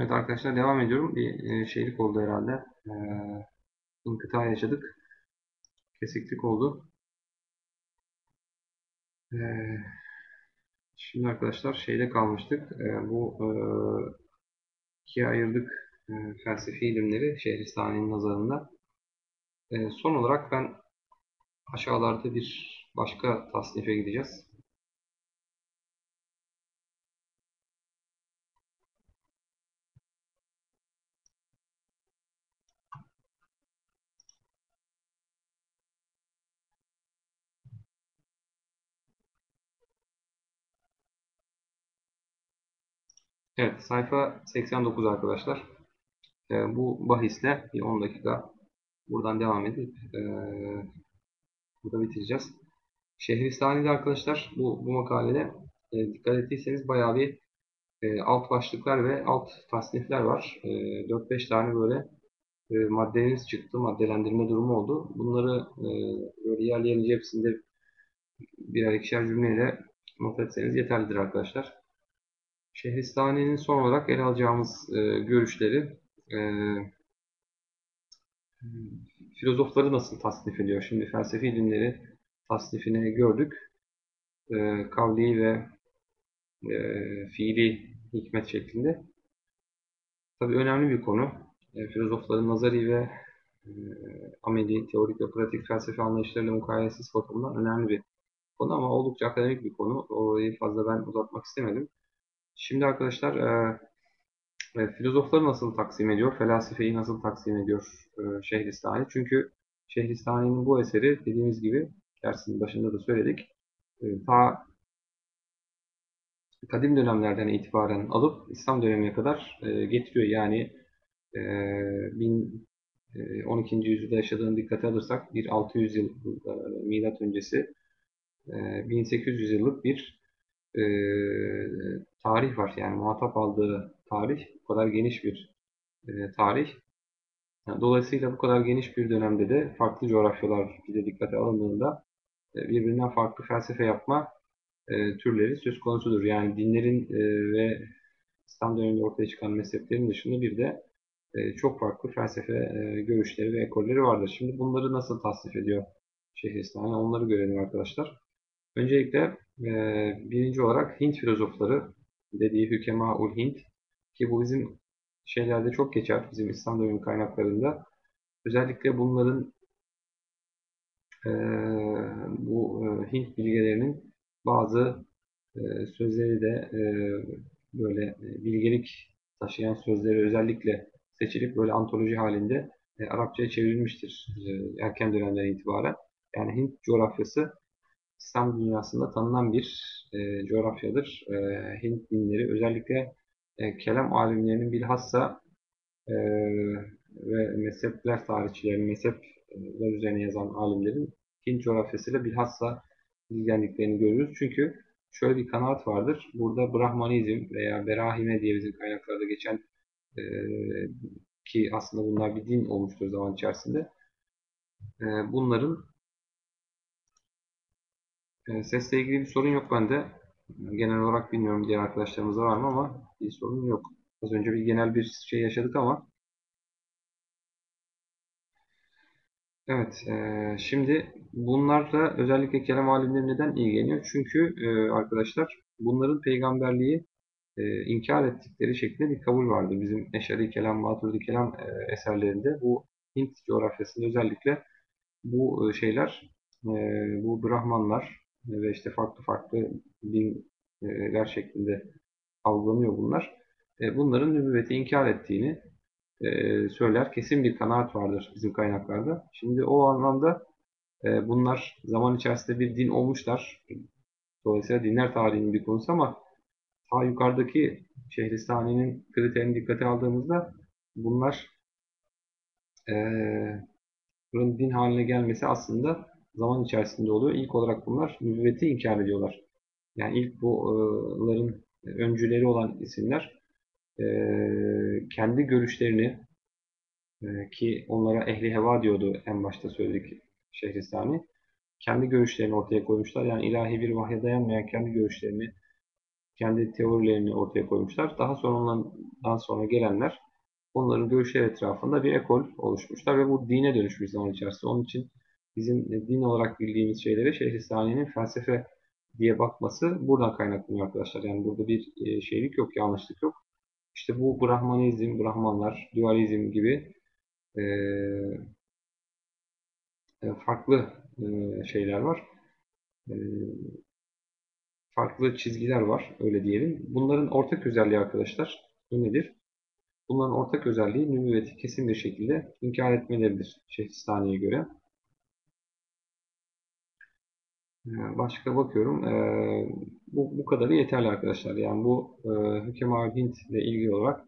Evet arkadaşlar devam ediyorum. Bir e, şeylik oldu herhalde. E, inkıta yaşadık. Kesiklik oldu. E, şimdi arkadaşlar şeyde kalmıştık. E, bu ikiye ayırdık felsefi ilimleri Şehristani'nin nazarında. E, son olarak ben aşağılarda bir başka tasnife gideceğiz. Evet, sayfa 89 arkadaşlar. E, bu bahisle bir 10 dakika buradan devam edip e, burada bitireceğiz. Şehristani'de arkadaşlar bu, bu makalede e, dikkat ettiyseniz bayağı bir e, alt başlıklar ve alt tasnifler var. E, 4-5 tane böyle e, maddeleriniz çıktı. Maddelendirme durumu oldu. Bunları e, böyle yerlerince hepsinde birer ikişer cümleyle not etseniz yeterlidir arkadaşlar. Şehristani'nin son olarak ele alacağımız e, görüşleri e, filozofları nasıl tasnif ediyor? Şimdi felsefi ilimleri tasnifini gördük. E, kavli ve e, fiili hikmet şeklinde. Tabii önemli bir konu. E, filozofların nazari ve e, ameli, teorik ve pratik felsefe anlayışlarıyla mukayesiz bakımından önemli bir konu ama oldukça akademik bir konu. Orayı fazla ben uzatmak istemedim. Şimdi arkadaşlar e, e, filozofları nasıl taksim ediyor, felsefeyi nasıl taksim ediyor e, Şehristani? Çünkü Şehristani'nin bu eseri dediğimiz gibi dersin başında da söyledik. E, ta kadim dönemlerden itibaren alıp İslam dönemine kadar e, getiriyor. Yani e, bin, e, 12. yüzyılda yaşadığını dikkate alırsak bir 600 yıl e, milat öncesi e, 1800 yıllık bir e, tarih var. Yani muhatap aldığı tarih bu kadar geniş bir e, tarih. Yani dolayısıyla bu kadar geniş bir dönemde de farklı coğrafyalar bize dikkate alındığında e, birbirinden farklı felsefe yapma e, türleri söz konusudur. Yani dinlerin e, ve İslam döneminde ortaya çıkan mezheplerin dışında bir de e, çok farklı felsefe e, görüşleri ve ekolleri vardır. Şimdi bunları nasıl tasnif ediyor Şehristani? Onları görelim arkadaşlar. Öncelikle birinci olarak Hint filozofları dediği Hükema ul Hint ki bu bizim şeylerde çok geçer bizim İslam dönemi kaynaklarında. Özellikle bunların e, bu e, Hint bilgelerinin bazı e, sözleri de e, böyle e, bilgelik taşıyan sözleri özellikle seçilip böyle antoloji halinde e, Arapçaya çevrilmiştir e, erken dönemden itibaren. Yani Hint coğrafyası İslam dünyasında tanınan bir e, coğrafyadır. E, Hint dinleri özellikle e, kelam alimlerinin bilhassa e, ve mezhepler tarihçilerin, mezhepler üzerine yazan alimlerin Hint coğrafyasıyla bilhassa ilgilendiklerini görürüz. Çünkü şöyle bir kanaat vardır. Burada Brahmanizm veya Berahime diye bizim kaynaklarda geçen e, ki aslında bunlar bir din olmuştur zaman içerisinde. E, bunların sesle ilgili bir sorun yok bende. Genel olarak bilmiyorum diğer arkadaşlarımızda var mı ama bir sorun yok. Az önce bir genel bir şey yaşadık ama Evet, e, şimdi bunlarla özellikle kelam alimleri neden ilgileniyor? Çünkü e, arkadaşlar bunların peygamberliği e, inkar ettikleri şeklinde bir kabul vardı. Bizim Eşari Kelam, Maturidi Kelam e, eserlerinde bu Hint coğrafyasında özellikle bu e, şeyler, e, bu Brahmanlar ve işte farklı farklı dinler şeklinde algılanıyor bunlar. E, bunların nübüvveti inkar ettiğini e, söyler. Kesin bir kanaat vardır bizim kaynaklarda. Şimdi o anlamda e, bunlar zaman içerisinde bir din olmuşlar. Dolayısıyla dinler tarihinin bir konusu ama ta yukarıdaki Şehristani'nin kriterini dikkate aldığımızda bunlar e, din haline gelmesi aslında zaman içerisinde oluyor. İlk olarak bunlar nübüvveti inkar ediyorlar. Yani ilk bunların öncüleri olan isimler e, kendi görüşlerini e, ki onlara ehli heva diyordu en başta söyledik Şehristani. Kendi görüşlerini ortaya koymuşlar. Yani ilahi bir vahye dayanmayan kendi görüşlerini kendi teorilerini ortaya koymuşlar. Daha sonra ondan sonra gelenler onların görüşleri etrafında bir ekol oluşmuşlar ve bu dine dönüşmüş zaman içerisinde. Onun için bizim din olarak bildiğimiz şeylere Şehristani'nin felsefe diye bakması buradan kaynaklanıyor arkadaşlar. Yani burada bir e, şeylik yok, yanlışlık yok. İşte bu Brahmanizm, Brahmanlar, dualizm gibi e, e farklı e, şeyler var. E, farklı çizgiler var, öyle diyelim. Bunların ortak özelliği arkadaşlar nedir? Bunların ortak özelliği nübüvveti kesin bir şekilde inkar etmeleridir Şehristani'ye göre. Ee, başka bakıyorum. Ee, bu, bu kadarı yeterli arkadaşlar. Yani bu e, Hükema Hint ile ilgili olarak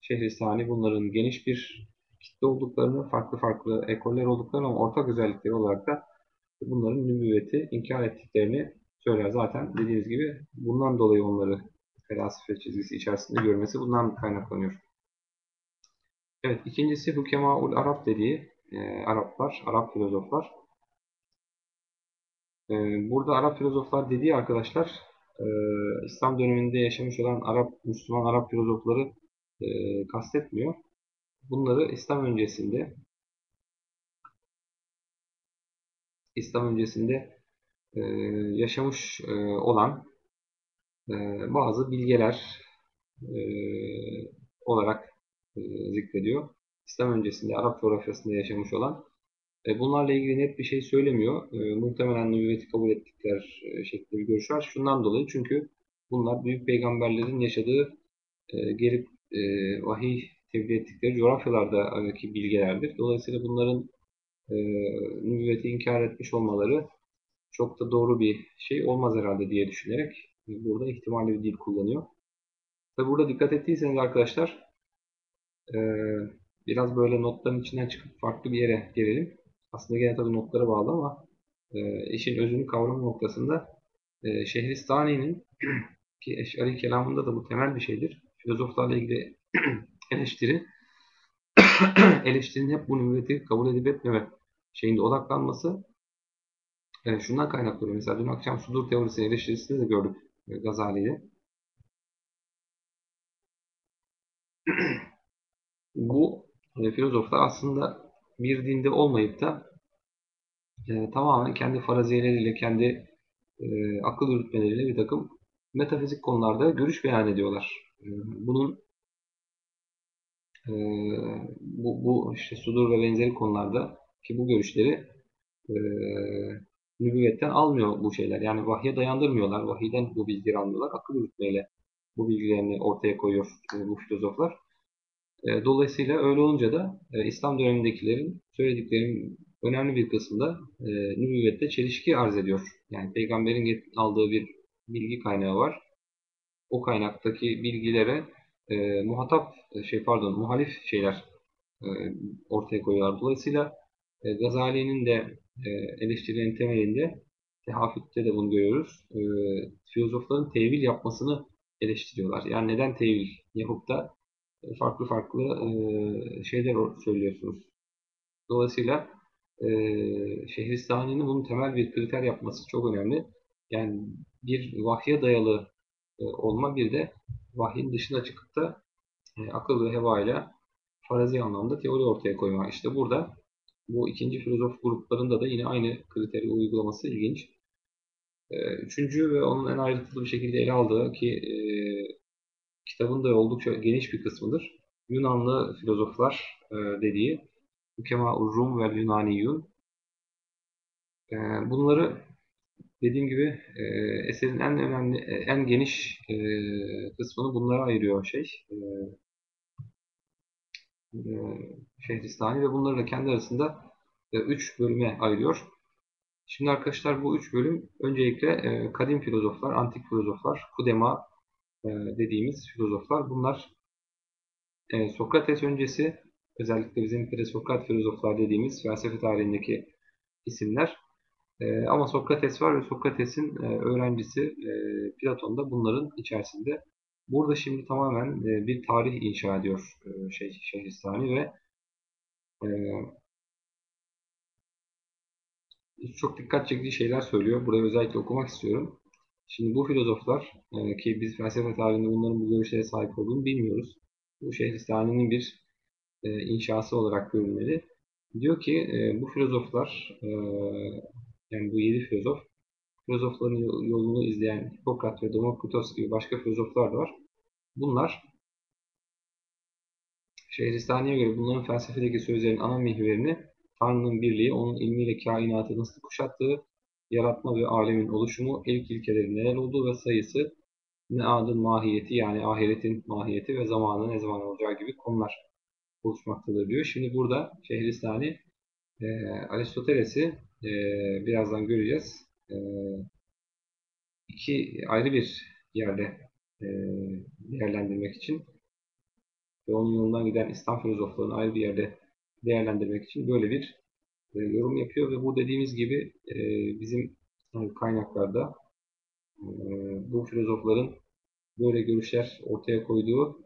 Şehristani bunların geniş bir kitle olduklarını, farklı farklı ekoller olduklarını ama ortak özellikleri olarak da bunların nübüvveti inkar ettiklerini söyler. Zaten dediğiniz gibi bundan dolayı onları felsefe çizgisi içerisinde görmesi bundan kaynaklanıyor. Evet, ikincisi Hukemaul Arap dediği e, Araplar, Arap filozoflar. E, burada Arap filozoflar dediği arkadaşlar e, İslam döneminde yaşamış olan Arap, Müslüman Arap filozofları e, kastetmiyor. Bunları İslam öncesinde İslam öncesinde e, yaşamış olan bazı bilgeler olarak zikrediyor. İslam öncesinde Arap coğrafyasında yaşamış olan e, bunlarla ilgili net bir şey söylemiyor. E, muhtemelen nübüvveti kabul ettikler e, şeklinde bir görüş var. Şundan dolayı çünkü bunlar büyük peygamberlerin yaşadığı e, gelip e, vahiy tebliğ ettikleri coğrafyalardaki bilgelerdir. Dolayısıyla bunların e, nübüvveti inkar etmiş olmaları çok da doğru bir şey olmaz herhalde diye düşünerek burada ihtimalli bir dil kullanıyor. Tabi burada dikkat ettiyseniz arkadaşlar e, biraz böyle notların içinden çıkıp farklı bir yere gelelim. Aslında gene tabi notlara bağlı ama e, işin özünü kavrama noktasında e, Şehristani'nin ki Eş'ari kelamında da bu temel bir şeydir. Filozoflarla ilgili eleştiri eleştirinin hep bu nübüvveti kabul edip etmeme şeyinde odaklanması e, şundan kaynaklanıyor. Mesela dün akşam sudur teorisi eleştirisinde de gördük e, Gazali'yi. bu e, filozoflar aslında bir dinde olmayıp da e, tamamen kendi faraziyeleriyle, kendi e, akıl yürütmeleriyle bir takım metafizik konularda görüş beyan ediyorlar. E, bunun e, bu, bu işte sudur ve benzeri konularda ki bu görüşleri e, nübüvvetten almıyor bu şeyler. Yani vahye dayandırmıyorlar. Vahiyden bu bilgileri almıyorlar. Akıl yürütmeyle bu bilgilerini ortaya koyuyor e, bu filozoflar. E, dolayısıyla öyle olunca da e, İslam dönemindekilerin söylediklerinin önemli bir kısmında e, nübüvvette çelişki arz ediyor. Yani peygamberin aldığı bir bilgi kaynağı var. O kaynaktaki bilgilere e, muhatap e, şey pardon muhalif şeyler e, ortaya koyuyorlar. Dolayısıyla e, Gazali'nin de e, eleştirilerin temelinde Tehafüt'te de bunu görüyoruz. E, filozofların tevil yapmasını eleştiriyorlar. Yani neden tevil yapıp da farklı farklı şeyler söylüyorsunuz. Dolayısıyla Şehristani'nin bunun temel bir kriter yapması çok önemli. Yani bir vahye dayalı olma bir de vahyin dışına çıkıp da akıl ve heva ile farazi anlamda teori ortaya koyma. İşte burada bu ikinci filozof gruplarında da yine aynı kriteri uygulaması ilginç. Üçüncü ve onun en ayrıntılı bir şekilde ele aldığı ki kitabın da oldukça geniş bir kısmıdır. Yunanlı filozoflar e, dediği Hükema Rum ve Yunaniyun. E, bunları dediğim gibi e, eserin en önemli, e, en geniş e, kısmını bunlara ayırıyor şey. E, e, Şehristani ve bunları da kendi arasında 3 e, bölüme ayırıyor. Şimdi arkadaşlar bu üç bölüm öncelikle kadim filozoflar, antik filozoflar, Kudema dediğimiz filozoflar. Bunlar e, Sokrates öncesi özellikle bizim presokrat filozoflar dediğimiz felsefe tarihindeki isimler. E, ama Sokrates var ve Sokrates'in e, öğrencisi e, Platon da bunların içerisinde. Burada şimdi tamamen e, bir tarih inşa ediyor e, şey, Şehristani ve e, çok dikkat çekici şeyler söylüyor. Burayı özellikle okumak istiyorum. Şimdi bu filozoflar e, ki biz felsefe tarihinde bunların bu görüşlere sahip olduğunu bilmiyoruz. Bu Şehristani'nin bir e, inşası olarak görülmeli. Diyor ki e, bu filozoflar e, yani bu yedi filozof filozofların yolunu izleyen Hipokrat ve Demokritos gibi başka filozoflar da var. Bunlar Şehristani'ye göre bunların felsefedeki sözlerin ana mihverini Tanrı'nın birliği, onun ilmiyle kainatı nasıl kuşattığı, yaratma ve alemin oluşumu, ilk ilkelerin neler olduğu ve sayısı, ne adın mahiyeti yani ahiretin mahiyeti ve zamanı ne zaman olacağı gibi konular oluşmaktadır diyor. Şimdi burada Şehristani e, Aristoteles'i e, birazdan göreceğiz. E, iki ayrı bir yerde e, değerlendirmek için ve onun yolundan giden İslam filozoflarını ayrı bir yerde değerlendirmek için böyle bir e, yorum yapıyor ve bu dediğimiz gibi e, bizim kaynaklarda e, bu filozofların böyle görüşler ortaya koyduğu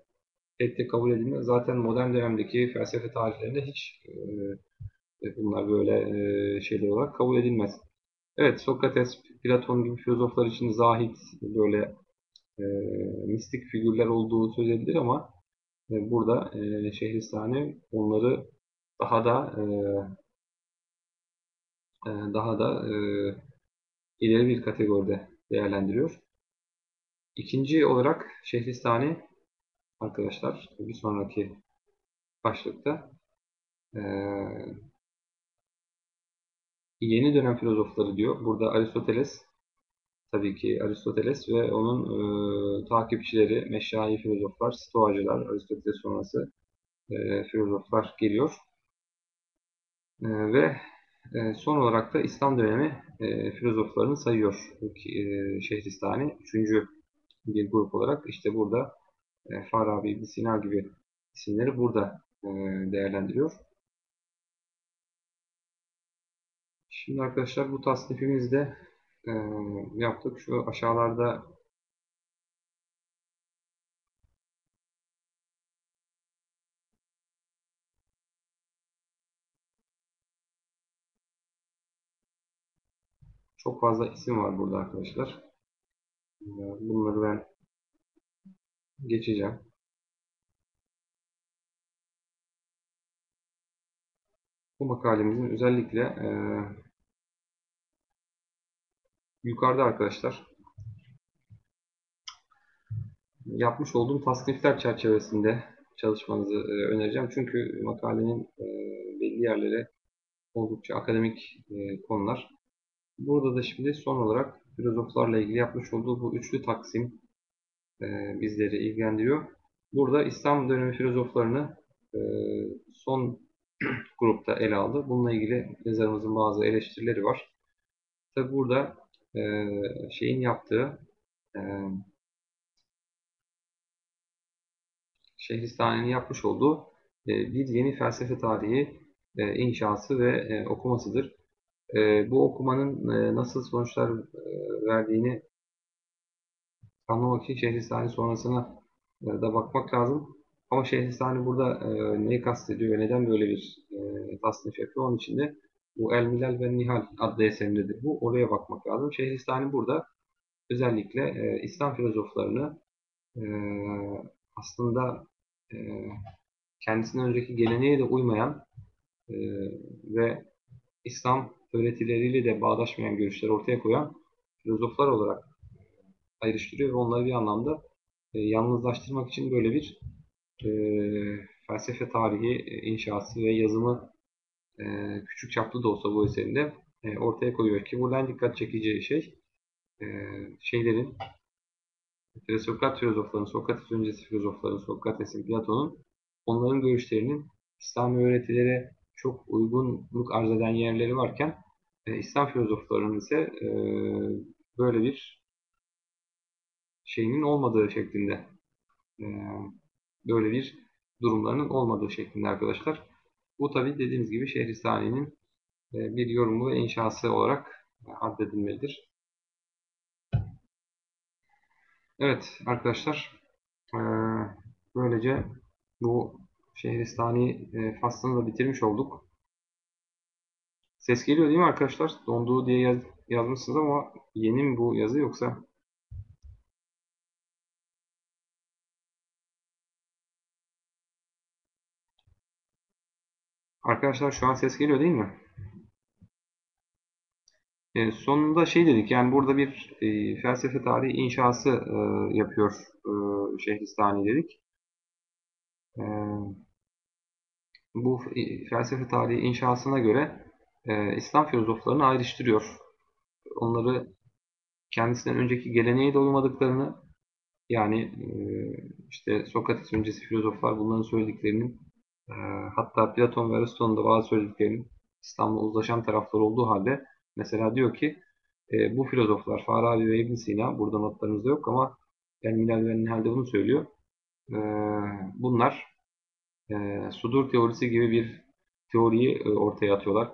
pek de kabul edilmez. Zaten modern dönemdeki felsefe tarihlerinde hiç e, bunlar böyle e, şeyler olarak kabul edilmez. Evet, Sokrates, Platon gibi filozoflar için zahit böyle e, mistik figürler olduğu söz edilir ama e, burada e, Şehristani onları daha da e, e, daha da e, ileri bir kategoride değerlendiriyor. İkinci olarak Şehristani arkadaşlar bir sonraki başlıkta e, yeni dönem filozofları diyor. Burada Aristoteles tabii ki Aristoteles ve onun takipçileri, meşayi filozoflar, stoacılar, Aristoteles sonrası filozoflar geliyor. Ve e, son olarak da İslam dönemi e, filozoflarını sayıyor e, Şehristani. Üçüncü bir grup olarak işte burada e, Farabi, İbn Sina gibi isimleri burada e, değerlendiriyor. Şimdi arkadaşlar bu tasnifimizde e, yaptık. Şu aşağılarda çok fazla isim var burada arkadaşlar. Bunları ben geçeceğim. Bu makalemizin özellikle e, yukarıda arkadaşlar yapmış olduğum tasnifler çerçevesinde çalışmanızı e, önereceğim. Çünkü makalenin e, belli yerleri oldukça akademik e, konular. Burada da şimdi son olarak filozoflarla ilgili yapmış olduğu bu üçlü taksim e, bizleri ilgilendiriyor. Burada İslam dönemi filozoflarını e, son grupta ele aldı. Bununla ilgili yazarımızın bazı eleştirileri var. Tabi burada e, şeyin yaptığı e, Şehristani'nin yapmış olduğu e, bir yeni felsefe tarihi e, inşası ve e, okumasıdır. E, bu okumanın e, nasıl sonuçlar e, verdiğini anlamak için Şehristani sonrasına e, da bakmak lazım. Ama Şehristani burada e, neyi kastediyor ve neden böyle bir e, tasnif yapıyor? Onun için de bu El Milal ve Nihal adlı eserindedir bu. Oraya bakmak lazım. Şehristani burada özellikle e, İslam filozoflarını e, aslında e, kendisinden önceki geleneğe de uymayan e, ve İslam öğretileriyle de bağdaşmayan görüşler ortaya koyan filozoflar olarak ayrıştırıyor ve onları bir anlamda e, yalnızlaştırmak için böyle bir e, felsefe tarihi e, inşası ve yazımı e, küçük çaplı da olsa bu eserinde e, ortaya koyuyor ki buradan dikkat çekeceği şey e, şeylerin Sokrat filozofların, Sokrates öncesi filozofların, Sokrates'in, Platon'un onların görüşlerinin İslam öğretilere çok uygunluk arz eden yerleri varken e, İslam filozoflarının ise e, böyle bir şeyinin olmadığı şeklinde e, böyle bir durumlarının olmadığı şeklinde arkadaşlar. Bu tabi dediğimiz gibi Şehristani'nin e, bir yorumu ve inşası olarak addedilmelidir. Evet arkadaşlar e, böylece bu Şehristani e, faslını da bitirmiş olduk. Ses geliyor değil mi arkadaşlar? Donduğu diye yaz, yazmışsınız ama yeni mi bu yazı yoksa? Arkadaşlar şu an ses geliyor değil mi? E, sonunda şey dedik yani burada bir e, felsefe tarihi inşası e, yapıyor e, Şehristani dedik. E, bu felsefe tarihi inşasına göre e, İslam filozoflarını ayrıştırıyor. Onları kendisinden önceki geleneğe de uymadıklarını yani e, işte Sokrates öncesi filozoflar bunların söylediklerinin e, hatta Platon ve Aristo'nun da bazı söylediklerinin İslam'la uzlaşan tarafları olduğu halde mesela diyor ki e, bu filozoflar Farabi ve ibn Sina burada notlarımızda yok ama El Milal ve Nihal'de bunu söylüyor. E, bunlar e, sudur teorisi gibi bir teoriyi e, ortaya atıyorlar.